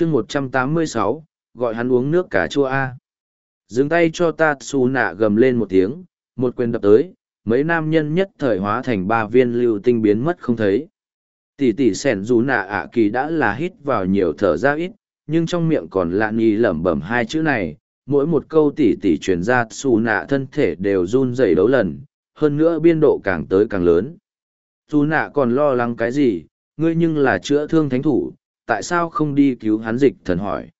chương một trăm tám mươi sáu, gọi hắn uống nước cà chua a. Dừng tay cho ta xù nạ gầm lên một tiếng, một quyền đập tới, mấy nam nhân nhất thời hóa thành ba viên lưu tinh biến mất không thấy. Tỷ tỷ sẻn dù nạ ạ kỳ đã là hít vào nhiều thở ra ít, nhưng trong miệng còn lạ nghi lẩm bẩm hai chữ này, mỗi một câu tỷ tỷ truyền ra xù nạ thân thể đều run rẩy đấu lần, hơn nữa biên độ càng tới càng lớn. Dù nạ còn lo lắng cái gì, ngươi nhưng là chữa thương thánh thủ tại sao không đi cứu hắn dịch thần hỏi.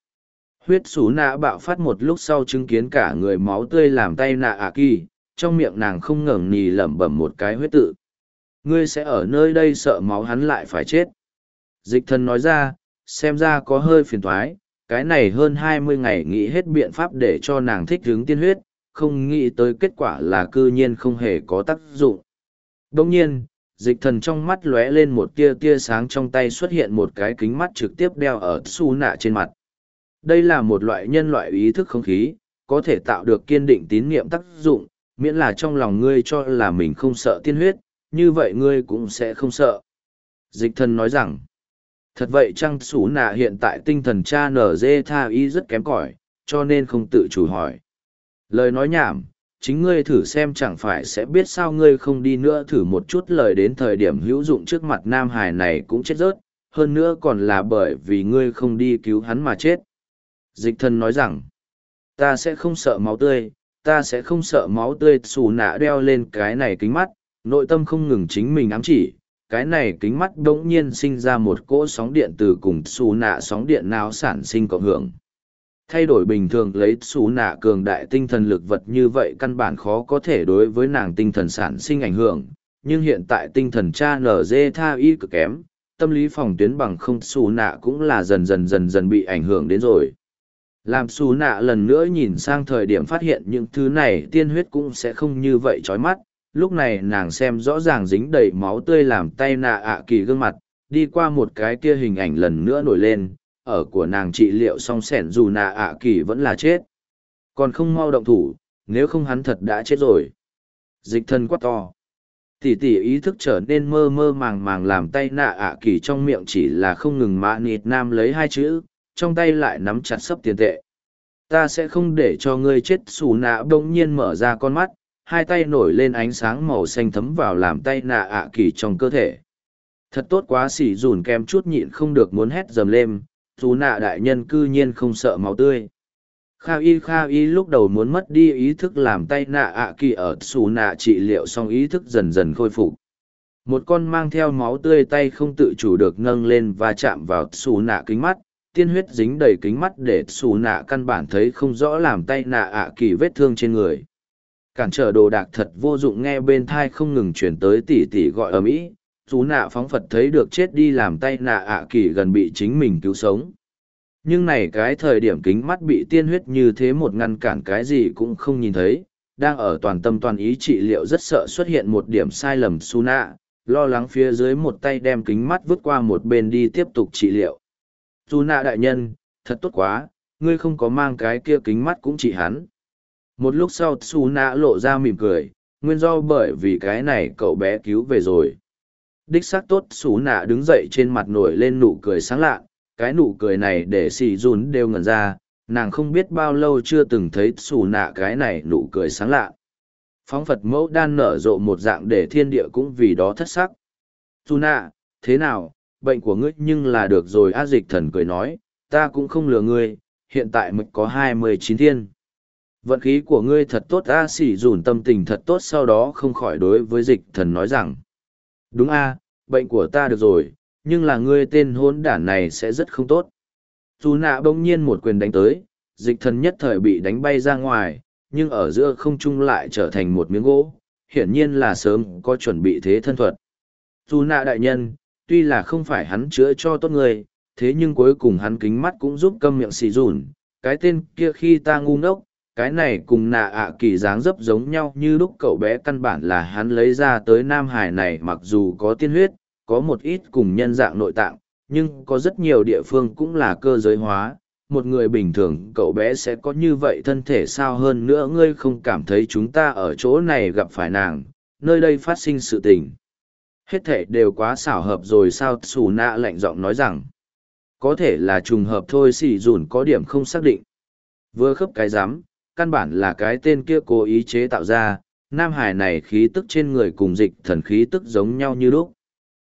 Huyết xú nạ bạo phát một lúc sau chứng kiến cả người máu tươi làm tay nạ ạ kỳ, trong miệng nàng không ngẩng nì lẩm bẩm một cái huyết tự. Ngươi sẽ ở nơi đây sợ máu hắn lại phải chết. Dịch thần nói ra, xem ra có hơi phiền thoái, cái này hơn hai mươi ngày nghĩ hết biện pháp để cho nàng thích hướng tiên huyết, không nghĩ tới kết quả là cư nhiên không hề có tác dụng. Đông nhiên dịch thần trong mắt lóe lên một tia tia sáng trong tay xuất hiện một cái kính mắt trực tiếp đeo ở su nạ trên mặt. Đây là một loại nhân loại ý thức không khí, có thể tạo được kiên định tín nhiệm tác dụng, miễn là trong lòng ngươi cho là mình không sợ tiên huyết, như vậy ngươi cũng sẽ không sợ. Dịch thần nói rằng, thật vậy chăng Su nạ hiện tại tinh thần cha nở dê tha y rất kém cỏi, cho nên không tự chủ hỏi. Lời nói nhảm chính ngươi thử xem chẳng phải sẽ biết sao ngươi không đi nữa thử một chút lời đến thời điểm hữu dụng trước mặt nam hải này cũng chết rớt, hơn nữa còn là bởi vì ngươi không đi cứu hắn mà chết. Dịch thân nói rằng, ta sẽ không sợ máu tươi, ta sẽ không sợ máu tươi, xù nạ đeo lên cái này kính mắt, nội tâm không ngừng chính mình ám chỉ, cái này kính mắt đ ỗ n g nhiên sinh ra một cỗ sóng điện từ cùng xù nạ sóng điện nào sản sinh cộng hưởng thay đổi bình thường lấy xù nạ cường đại tinh thần lực vật như vậy căn bản khó có thể đối với nàng tinh thần sản sinh ảnh hưởng, nhưng hiện tại tinh thần cha nở dê tha y cực kém, tâm lý phòng tuyến bằng không xù nạ cũng là dần dần dần dần bị ảnh hưởng đến rồi. Làm xù nạ lần nữa nhìn sang thời điểm phát hiện những thứ này tiên huyết cũng sẽ không như vậy trói mắt, lúc này nàng xem rõ ràng dính đầy máu tươi làm tay nạ ạ kỳ gương mặt, đi qua một cái kia hình ảnh lần nữa nổi lên ở của nàng trị liệu xong sẻn dù nạ ạ kỳ vẫn là chết còn không mau động thủ nếu không hắn thật đã chết rồi dịch thân quát to tỉ tỉ ý thức trở nên mơ mơ màng màng làm tay nạ ạ kỳ trong miệng chỉ là không ngừng mạ nịt nam lấy hai chữ trong tay lại nắm chặt sấp tiền tệ. Ta sẽ không để cho ngươi chết xù nạ bỗng nhiên mở ra con mắt, hai tay nổi lên ánh sáng màu xanh thấm vào làm tay nạ ạ kỳ trong cơ thể. Thật tốt quá xỉ dùn kem chút nhịn không được muốn hét dầm lên, dù nạ đại nhân cư nhiên không sợ máu tươi. Kha y kha y lúc đầu muốn mất đi ý thức làm tay nạ ạ kỳ ở xù nạ trị liệu xong ý thức dần dần khôi phục một con mang theo máu tươi tay không tự chủ được nâng lên và chạm vào xù nạ kính mắt, tiên huyết dính đầy kính mắt để xù nạ căn bản thấy không rõ làm tay nạ ạ kỳ vết thương trên người cản trở đồ đạc thật vô dụng nghe bên thai không ngừng chuyển tới tỉ tỉ gọi ở mỹ dù nạ phóng phật thấy được chết đi làm tay nạ ạ kỳ gần bị chính mình cứu sống nhưng này cái thời điểm kính mắt bị tiên huyết như thế một ngăn cản cái gì cũng không nhìn thấy đang ở toàn tâm toàn ý trị liệu rất sợ xuất hiện một điểm sai lầm su nạ lo lắng phía dưới một tay đem kính mắt vứt qua một bên đi tiếp tục trị liệu dù nạ đại nhân, thật tốt quá, ngươi không có mang cái kia kính mắt cũng chỉ hắn. Một lúc sau Su nạ lộ ra mỉm cười, nguyên do bởi vì cái này cậu bé cứu về rồi. Đích xác tốt xú nạ đứng dậy trên mặt nổi lên nụ cười sáng lạ, cái nụ cười này để xì dùn đều ngẩn ra, nàng không biết bao lâu chưa từng thấy xù nạ cái này nụ cười sáng lạ. Phóng Phật mẫu đan nở rộ một dạng để thiên địa cũng vì đó thất sắc. Su nạ, thế nào, bệnh của ngươi nhưng là được rồi a dịch thần cười nói, ta cũng không lừa ngươi, hiện tại mực có hai mươi chín thiên. Vận khí của ngươi thật tốt a xỉ dùn tâm tình thật tốt sau đó không khỏi đối với dịch thần nói rằng. Đúng a bệnh của ta được rồi, nhưng là ngươi tên hôn đản này sẽ rất không tốt. Dù nạ bỗng nhiên một quyền đánh tới, dịch thần nhất thời bị đánh bay ra ngoài, nhưng ở giữa không trung lại trở thành một miếng gỗ, hiển nhiên là sớm có chuẩn bị thế thân thuật. Dù nạ đại nhân, tuy là không phải hắn chữa cho tốt người, thế nhưng cuối cùng hắn kính mắt cũng giúp câm miệng xì rùn. Cái tên kia khi ta ngu ngốc, cái này cùng nạ ạ kỳ dáng dấp giống nhau như lúc cậu bé căn bản là hắn lấy ra tới Nam Hải này mặc dù có tiên huyết, có một ít cùng nhân dạng nội tạng, nhưng có rất nhiều địa phương cũng là cơ giới hóa. Một người bình thường cậu bé sẽ có như vậy thân thể sao hơn nữa ngươi không cảm thấy chúng ta ở chỗ này gặp phải nàng, nơi đây phát sinh sự tình hết thể đều quá xảo hợp rồi sao xù nạ lạnh giọng nói rằng Có thể là trùng hợp thôi xì dùn có điểm không xác định. Vừa khớp cái rắm căn bản là cái tên kia cố ý chế tạo ra, Nam Hải này khí tức trên người cùng dịch thần khí tức giống nhau như lúc.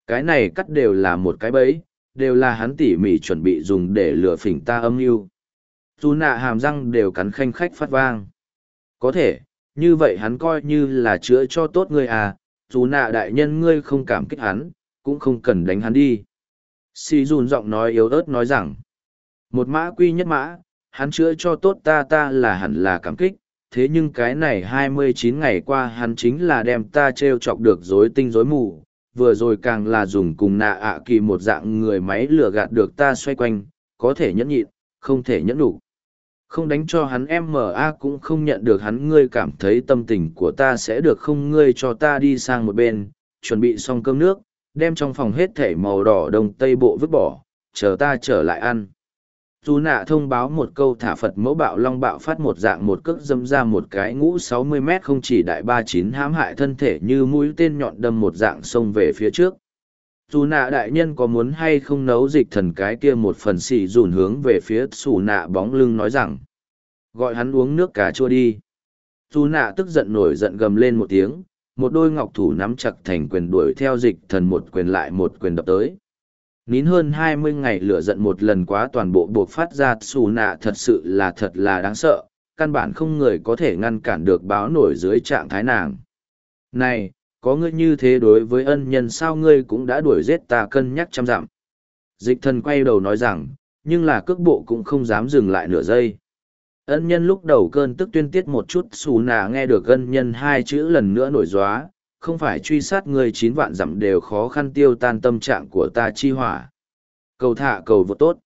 Cái này cắt đều là một cái bẫy, đều là hắn tỉ mỉ chuẩn bị dùng để lừa phỉnh ta âm mưu. Dù nạ hàm răng đều cắn khanh khách phát vang. Có thể như vậy hắn coi như là chữa cho tốt ngươi à dù nạ đại nhân ngươi không cảm kích hắn cũng không cần đánh hắn đi. Si dùn giọng nói yếu ớt nói rằng một mã quy nhất mã hắn chữa cho tốt ta ta là hẳn là cảm kích. Thế nhưng cái này hai mươi chín ngày qua hắn chính là đem ta treo chọc được rối tinh rối mù. Vừa rồi càng là dùng cùng nạ ạ kỳ một dạng người máy lừa gạt được ta xoay quanh, có thể nhẫn nhịn, không thể nhẫn đủ. Không đánh cho hắn MA cũng không nhận được hắn ngươi cảm thấy tâm tình của ta sẽ được không? Ngươi cho ta đi sang một bên, chuẩn bị xong cơm nước, đem trong phòng hết thể màu đỏ đồng tây bộ vứt bỏ, chờ ta trở lại ăn dù nạ thông báo một câu thả phật mẫu bạo long bạo phát một dạng một cước dâm ra một cái ngũ sáu mươi mét không chỉ đại ba chín hãm hại thân thể như mũi tên nhọn đâm một dạng xông về phía trước. Dù nạ đại nhân có muốn hay không nấu dịch thần cái kia một phần xì dùn hướng về phía xù nạ bóng lưng nói rằng, gọi hắn uống nước cà chua đi. Dù nạ tức giận nổi giận gầm lên một tiếng, một đôi ngọc thủ nắm chặt thành quyền đuổi theo dịch thần một quyền lại một quyền đập tới nín hơn hai mươi ngày lửa giận một lần quá toàn bộ buộc phát ra, xù nạ thật sự là thật là đáng sợ, căn bản không người có thể ngăn cản được báo nổi dưới trạng thái nàng. Này, có ngươi như thế đối với ân nhân sao ngươi cũng đã đuổi giết ta cân nhắc trăm dặm. Dịch thần quay đầu nói rằng, nhưng là cước bộ cũng không dám dừng lại nửa giây. Ân nhân lúc đầu cơn tức tuyên tiết một chút, xù nà nghe được ân nhân hai chữ lần nữa nổi dóa không phải truy sát ngươi chín vạn dặm đều khó khăn tiêu tan tâm trạng của ta chi hỏa. Cầu thả cầu vô tốt.